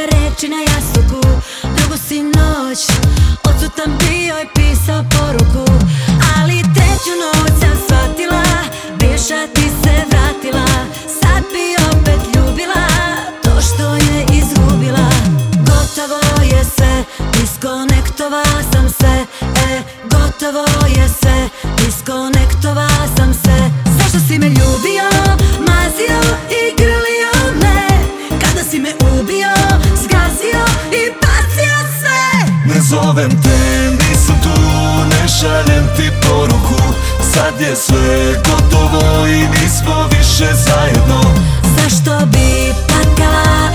poruku Drugu si noć Odsutan bio i pisao poruku. Ali treću noć sam shvatila Bivša ti se vratila. Sad bi opet ljubila To što je izgubila. Gotovo je sve Diskonektova sam se. E, gotovo je sve Diskonektova sam se. Zašto si me ljubio, zovem te, nisam tu, ne šaljem ti poruku. Sad je sve gotovo i nismo više zajedno. Zašto bi plakala,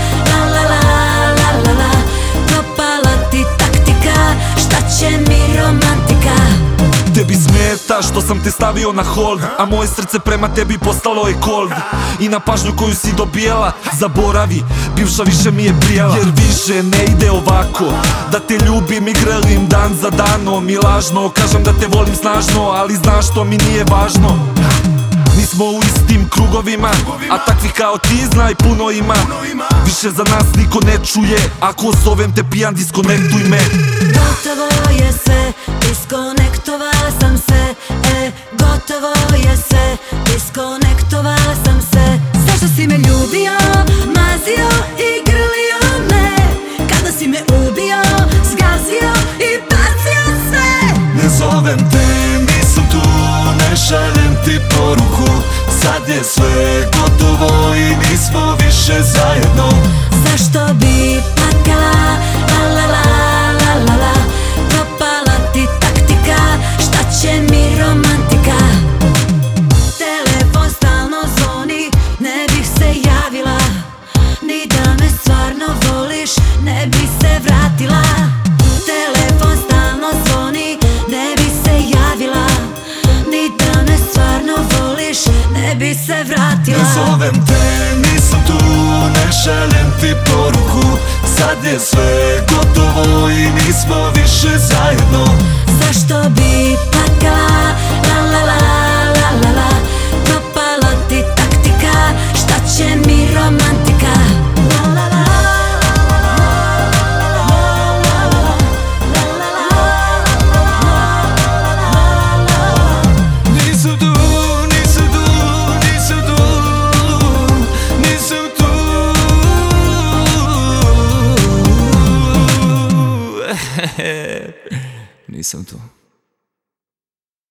Tebi smeta što sam te stavio na hold A moje srce prema tebi postalo je cold. I na pažnju koju si dobijela Zaboravi, bivša više mi je prijela Jer više ne ide ovako Da te ljubim i grelim dan za danom I lažno. Kažem da te volim snažno Ali znaš što mi nije važno. Nismo u istim krugovima A takvi kao ti znaj puno ima. Više za nas niko ne čuje Ako zovem te pijan diskonektuj me. Gotovo šaljem ti poruku Sad je sve gotovo i nismo više zajedno. Zašto bi zovem te, nisam tu, ne šaljem ti poruku. Sad je sve gotovo i nismo više zajedno. Zašto bi plakala, Nisam tu.